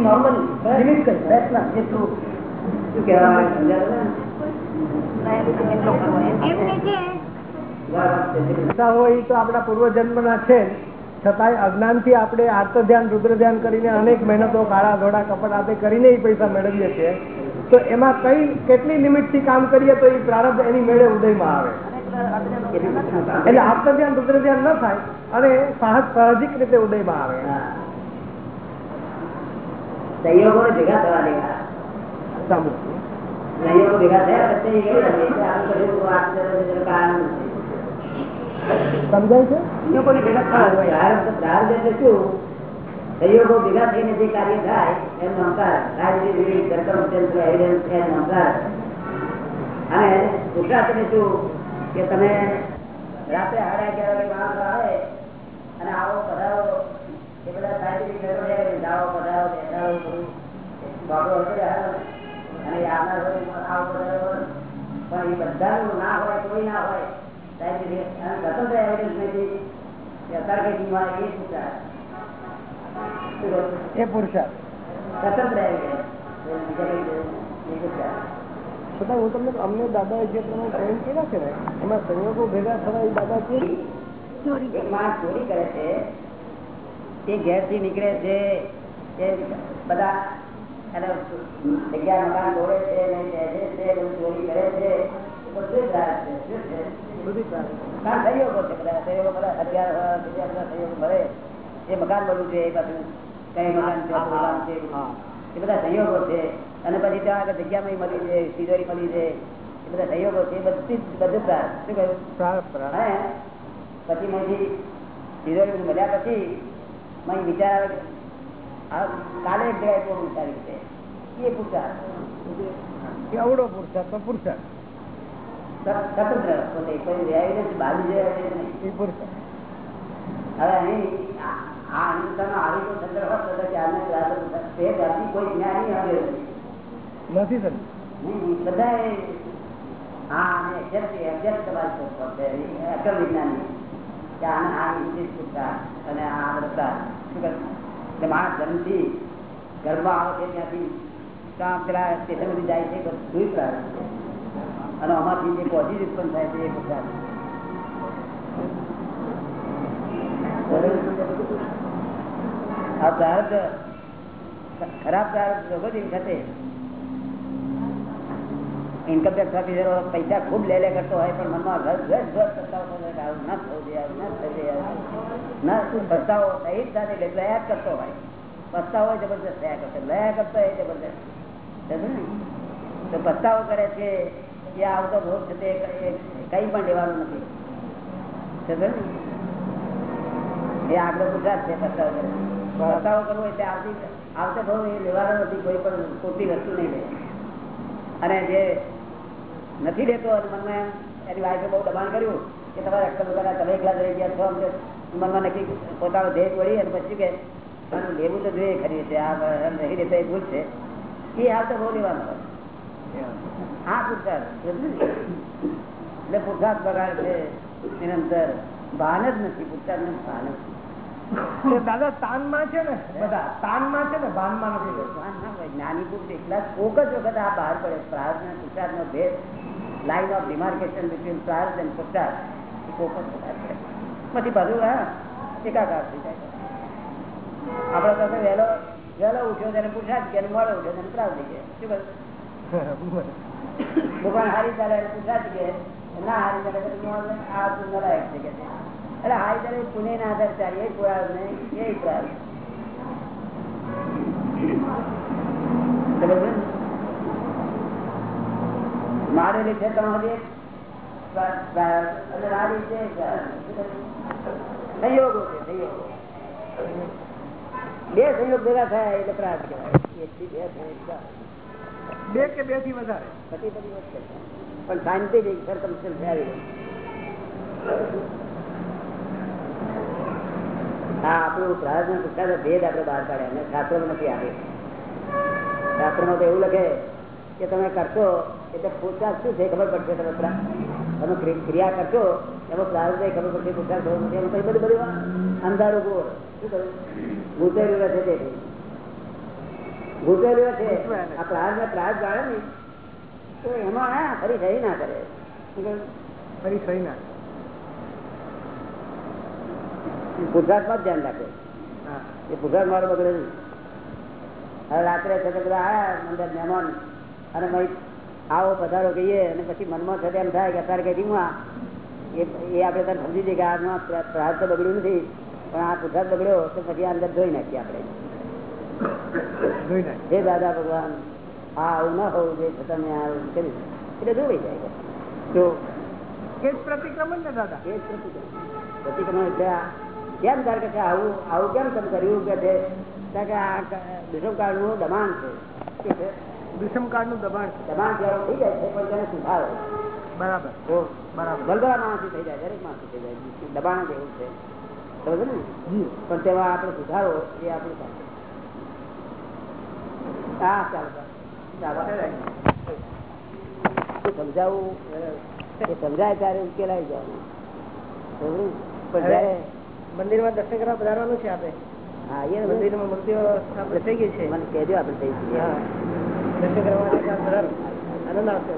S2: છે.
S5: છતાંય અજ્ઞાનથી આપણે આત્મ ધ્યાન રુદ્ર ધ્યાન કરીને અનેક મહેનતો કાળા ધોળા કપટ આપે કરીને પૈસા મેળવીએ છીએ. તો એમાં કઈ કેટલી લિમિટથી કામ કરીએ તો એ પ્રારબ્ધ એની મેળે ઉદયમાં આવે એટલે આપતા ધ્યાન રુદ્ર ધ્યાન ન થાય અને સાહસ સાહજિક રીતે ઉદયમાં આવે
S1: હા. ભેગા થવા દેવા
S5: સાંભળો
S1: ભેગા થયા પછી.
S5: સમજાય છે
S1: સંયોગોને ભેગા થવા. પ્રારબ્ધ પ્રારબ્ધ શું સંયોગો ભેગા થઈને જે કાર્ય થાય એમનો અહંકાર રાજનીતિ circumstantial evidence, એનો અને એટલે શું કે તમે રાત્રે સાડા અગિયાર વાગે માણસો આવે અને આવો, પધારો. એ બધા સાયન્ટિફિક કે જાઓ, પધારો બેસાડો બધું. હશે અને આવનાર આવો, પધારો પણ એ બધાનું ના હોય, કોઈ ના હોય. સાયન્ટિફિક અને સ્વતંત્ર એવિડન્સ નથી. અત્યારે કઈ બીમાર, એ શું?
S5: એ પુરુષાર્થ.
S1: એ
S5: છતાં હું તમને અમને દાદા જે પ્રમાણે ટ્રેન કર્યા છે ને એમાં સંયોગો ભેગા થવા એ દાદા
S1: માણસ ચોરી કરે છે. તે ઘેરથી નીકળે છે. તે બધા એને જગ્યા મકાન દોડે છે છે ચોરી કરે છે. એ બધું સહયોગો છે. બધા સહયોગો બધા હથિયાર બધા સહયોગો ભરે. એ મકાન બધું છે એ બાજુ કઈ મકાન છે. એ બધા. સહયોગો છે. અને પછી ત્યાં આગળ જગ્યામાં મળી છે સીધરી મળી છે. એ બધા સહયોગો છે બધી બધું શું કહ્યું? પછી મેથી સીધરી મળ્યા પછી મને વિચાર આવે કાલે એક જગ્યાએ બહુ વિચારી છે. એ પૂછા.
S5: કેવડો પુરુષાર્થ તો પુરુષાર્થ.
S1: સ્વતંત્ર પોતે કોઈ એવિડન્સ બાજુ જે
S5: પુરુષાર્થ.
S1: હવે અહીં આ આ હિન્દુસ્તાનનો આવી હોત તો કે તે જાતિ કોઈ જ્ઞાની આવ્યો નથી
S5: સર થતું
S1: હા અને adjust- adjust તમારી શોધ છે. એ અકલ વિજ્ઞાની. કે આને આ ઇંગ્લિશ પૂછતા અને આ બધા શું કહે? એટલે માણસ જન્મથી ગર્ભમાં આવે છે ત્યાંથી ત્યાં પેલા સ્ટેશન સુધી જાય બધું છે. અને આમાંથી જે પોઝિટિવ ઉત્પન્ન થાય છે એ બધા. આ પ્રારબ્ધ ખરાબ પ્રારબ્ધ લોકો જેવી થશે ઇન્કમ ઓફિસરો પૈસા ખૂબ લે લે કરતો હોય, પણ મનમાં રસ રસ રસ પસ્તાવો આવું ના થવું જોઈએ ના થવું જોઈએ ના પસ્તાવો સહિત સાથે લયા કરતો હોય. પસ્તાવો જબરદસ્ત થયા કરતો લયા કરતો એ જબરદસ્ત? તો પસ્તાવો કરે છે કે આવતો ભોગ છે તે કઈ પણ લેવાનું નથી. એ આગળ ગુજરાત છે પસ્તાવો કરે પસ્તાવો કરવો એટલે આવતી આવતે બહુ એ લેવાનો નથી કોઈ પણ ખોટી વસ્તુ નહીં લે અને જે નથી લેતો અને મનમાં એની વાઈફે બહુ દબાણ કર્યું કે તમારે અક્કલ વગર તમે એકલા રહી ગયા છો કે મનમાં નક્કી પોતાનો ધ્યેય વળી અને પછી કે આનું લેવું તો જોઈએ ખરી છે, આ નહીં લેતા એ ભૂલ છે. એ હાલ તો બહુ લેવાનો હા, પુરસાદ. એટલે પુરસાદ બગાડ છે. અંદર ભાન જ નથી પુરસાદ ભાન જ નથી.
S5: એ તાનમાં છે ને બધા તાનમાં છે ને નથી.
S1: ભાન ના હોય. જ્ઞાની પુરુષ એકલા કોક જ વખત આ બહાર પડે પ્રાર્થ અને પુરસાદ નો ભેદ લાઈન ઓફ ડિમાર્કેશન બિટવીન પ્રાર્થ એન્ડ પુરસાદ કોક જ વખત પછી બધું હા એકાકાર થઈ જાય આપડે પાસે વહેલો વહેલો ઉઠ્યો તેને પુરસાદ કે મળે ઉઠ્યો તેને પ્રાર્થ થઈ ગયા શું કહ્યું ભગવાન હારી ચાલે પુરસાદ કે ના હારી ચાલે આ નલાયક છે કે છે. એટલે હારી ચાલે એ પુણ્ય ના આધાર ચાલે એ પુરાણ નહીં એ પ્રાર્થ સમજ ને? મારેલી છે તમારી અને મારી છે સંયોગો છે સંયોગો બે સંયોગ ભેગા થયા એટલે પ્રાર્થ કહેવાય એકથી બે થાય એટલે પ્રાર્થ.
S5: બે કે બેથી વધારે
S1: પતિ પતિ વચ્ચે. પણ સાયન્ટિફિક circumstance આવી ગઈ. હા, આપણું પ્રાર્થના પુસ્તક ભેદ આપણે બહાર કાઢ્યા અને શાસ્ત્રોમાં નથી આવે. શાસ્ત્રમાં તો એવું લખે કે તમે કરશો એટલે પુરુષાર્થ શું છે ખબર પડશે તમે તમે ક્રિયા કરશો એમાં પ્રાર્થ ખબર પડશે પુરુષાર્થ ખબર પડશે, એમાં કઈ બધું બધું અંધારું ગોળ. શું કરું ભૂતેલું રહે છે ભૂતેલું છે આ પ્રાર્થ ને પ્રાર્થ જાણે ને, તો એમાં હા ફરી સહી ના કરે.
S5: ફરી સહી ના
S1: પુરુષાર્થમાં જ ધ્યાન રાખે.
S5: હા.
S1: એ પુરુષાર્થ મારો બગડે નહીં. હવે રાત્રે છે બધા આવ્યા અંદર મહેમાન. અને ભાઈ આવો પધારો કહીએ અને પછી મનમાં થતે એમ થાય કે અત્યારે કઈ ધીમા એ આપણે તને સમજી દઈએ કે આમાં પ્રહાર તો બગડ્યું નથી. પણ આ પુરસાદ બગડ્યો તો પછી અંદર ધોઈ નાખીએ આપણે. હે દાદા ભગવાન આ આવું ના હોવું જોઈએ છતાં મેં આવું કર્યું એટલે ધોઈ જાય તો
S5: એ જ પ્રતિક્રમણ ને દાદા.
S1: એ જ પ્રતિક્રમણ. પ્રતિક્રમણ એટલે કેમ તાર કે આવું આવું કેમ તમે કર્યું? કે છે? કે આ દુષ્મકાળનું દબાણ છે. શું
S5: કાર્ડનું દબાણ
S1: દબાણ જ્યારે થઈ જાય છે પણ તેને સુધારો.
S5: બરાબર. બરાબર.
S1: ભલભલા માણસી થઈ જાય દરેક માણસી થઈ જાય. દબાણ જ છે. બરોબર ને? પણ તેમાં આપણે સુધારો એ આપણી પાસે. હા ચાલો ચાલો. સમજાવવું એ સમજાય ત્યારે ઉકેલાઈ જવાનું. પણ જયારે
S5: મંદિરમાં દર્શન કરવા પધારવાનું છે આપે?
S1: હા એ
S5: મંદિરમાં મૂર્તિઓ આપણે થઈ ગઈ છે.
S1: મને કહેજો આપણે થઈ
S5: ગઈ દર્શન કરવા પધારો. આનંદ આવશે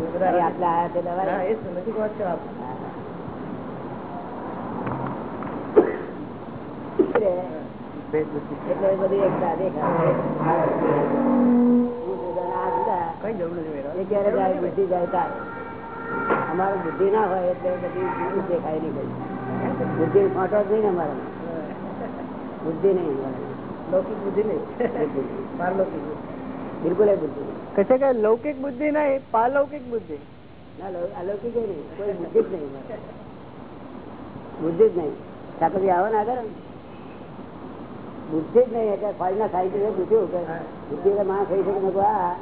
S1: આટલા આયા છે દવા
S5: એ નજીક વાત છે આપ.
S1: એટલે બધી એકતા દેખાય હું ને આ જુદા
S5: કઈ જરૂર નથી મેળવવા.
S1: એ ક્યારે જાય બુદ્ધિ ના હોય એટલે બધી દેખાય નહીં બુદ્ધિ ફાંટો જ નહીં અમારે બુદ્ધિ નહીં
S5: લૌકિક બુદ્ધિ નહીં.
S1: બિલકુલ બુદ્ધિ
S5: છે કે લૌકિક બુદ્ધિ નહીં પારલૌકિક બુદ્ધિ.
S1: ના અલૌકિક નહીં. કોઈ બુદ્ધિ જ નહીં બુદ્ધિ જ નહીં. ઠાકોરજી આવો ને આગળ. બુદ્ધિ જ નહીં એટલે ફળના સાહિત્ય પૂછ્યું કે બુદ્ધિ એટલે માણસ થઈ શકે મેં આ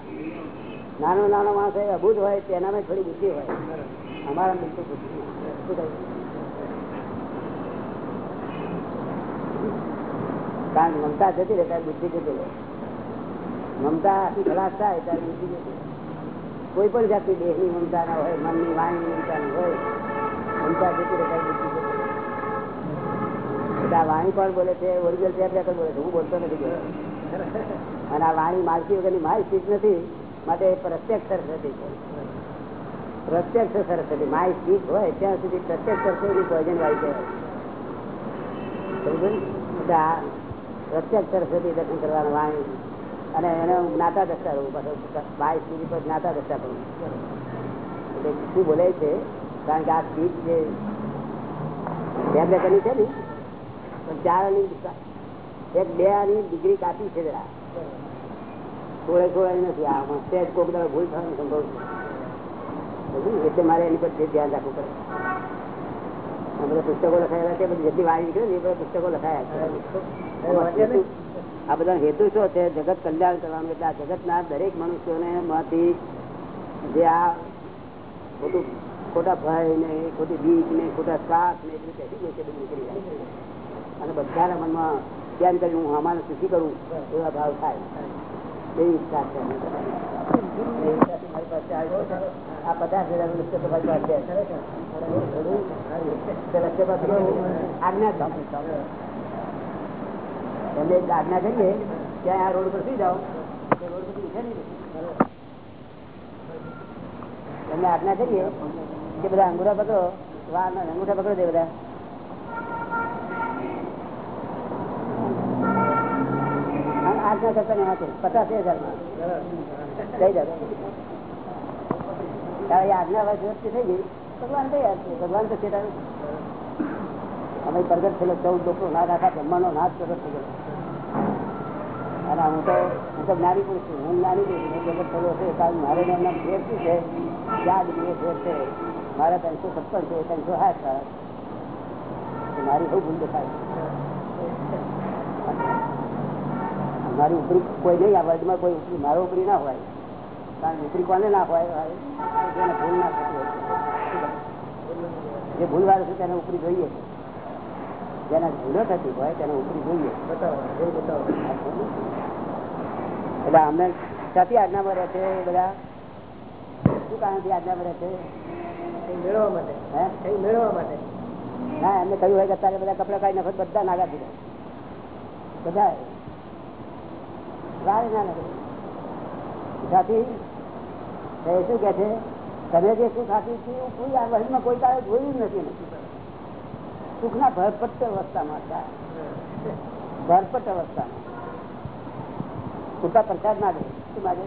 S1: નાનો નાનો માણસ હોય અભૂત હોય તેનામાં થોડી બુદ્ધિ હોય. અમારા બિલકુલ બુદ્ધિ નહીં. શું કહ્યું? કારણ મમતા જતી રહે ત્યારે બુદ્ધિ જતી રહે. મમતા આખી ખલાસ થાય ત્યારે બુદ્ધિ જતી કોઈ પણ જાતની દેહની મમતા ના હોય, મનની વાણીની મમતા ના હોય, મમતા જતી રહે ત્યારે બુદ્ધિ જતી આ વાણી કોણ બોલે છે? ઓરિજિનલ ટેપ બોલે છે? હું બોલતો નથી બોલતો. અને આ વાણી માલકી વગરની માય સ્થિત નથી, માટે પ્રત્યક્ષ સરસ્વતી છે પ્રત્યક્ષ સરસ્વતી માય સ્થિત હોય ત્યાં સુધી પ્રત્યક્ષ સરસ્વતી ભોજન વાળી કહેવાય. પ્રત્યક્ષ સરસ્વતી દર્શન કરવાનું વાણી. અને એને હું જ્ઞાતા દસ્તા રહું પાછો બાવીસ સુધી પર જ્ઞાતા દસ્તા કરું એટલે શું બોલે છે? કારણ કે આ સ્પીચ જે બે કરી છે ને, પણ ચાર આની એક બે આની ડિગ્રી કાપી છે જરા. થોડે થોડે નથી આ સહેજ કોક ભૂલ થવાનો સંભવ છે. એટલે મારે એની પર ધ્યાન રાખવું પડે. બધા પુસ્તકો લખાયેલા છે બધી જેટલી વાળી નીકળે ને એ બધા પુસ્તકો લખાયા છે. આ બધા હેતુ શું છે? જગત કલ્યાણ કરવાનું. એટલે આ જગતના દરેક મનુષ્યોને માંથી જે આ ખોટું ખોટા ભય ને ખોટી બીક ને ખોટા શ્વાસ ને એટલી બેસી ગયું છે બધું નીકળી જાય છે. અને બધાના મનમાં કેમ કરી હું અમારે સુખી કરું એવા ભાવ થાય. એ આજ્ઞા એક આજ્ઞા કરીએ ત્યાં આ રોડ પર સુઈ જાઓ રોડ પર ઉઠે નહીં આજ્ઞા કરીએ કે બધા અંગૂઠા પકડો વાર અંગૂઠા પકડો દે બધા આજ્ઞા કરતા હાથે પચાસ હજાર લઈ જાય આજ્ઞા વ્યવસ્થિત થઈ ગઈ. ભગવાન તૈયાર છે. ભગવાન તો ચેતા અમે પ્રગટ થયેલો ચૌદ લોકો નાથ આખા બ્રહ્માંડનો નાશ પ્રગટ થઈ અને હું તો હું તો જ્ઞાની પુરુષ છું. હું જ્ઞાની પુરુષ હું પ્રગટ થયેલો છે. કારણ મારે એમના ફેર શું છે? ચાર ડિગ્રી ફેર છે. મારા ત્રણસો છપ્પન છે ત્રણસો હાથ મારી બહુ ભૂલ દેખાય મારી ઉપરી કોઈ નહીં આ વર્લ્ડમાં કોઈ ઉપરી મારો ઉપરી ના હોય. કારણ ઉપરી કોને ના હોય ભૂલ ના થતી હોય. જે ભૂલ વાળું છે તેને ઉપરી જોઈએ. જેને ભૂલો થતી હોય તેને ઉપરી જોઈએ. એટલે અમને ક્યાંથી આજ્ઞામાં રહે છે એ બધા? શું કારણથી આજ્ઞામાં રહે છે?
S5: મેળવવા માટે.
S1: હે?
S5: મેળવવા માટે.
S1: ના એમને કહ્યું હોય કે અત્યારે બધા કપડા કાઢી નાખો બધા નાગા થઈ બધા ના શું કે છે, તમે જે સુખ આપી છે એવું કોઈ આ વર્લ્ડમાં કોઈ કાળે જોયું નથી સુખ સુખના ભરપટ અવસ્થામાં હતા ભરપટ અવસ્થામાં. પૂરતા પ્રસાદ માગે શું માગે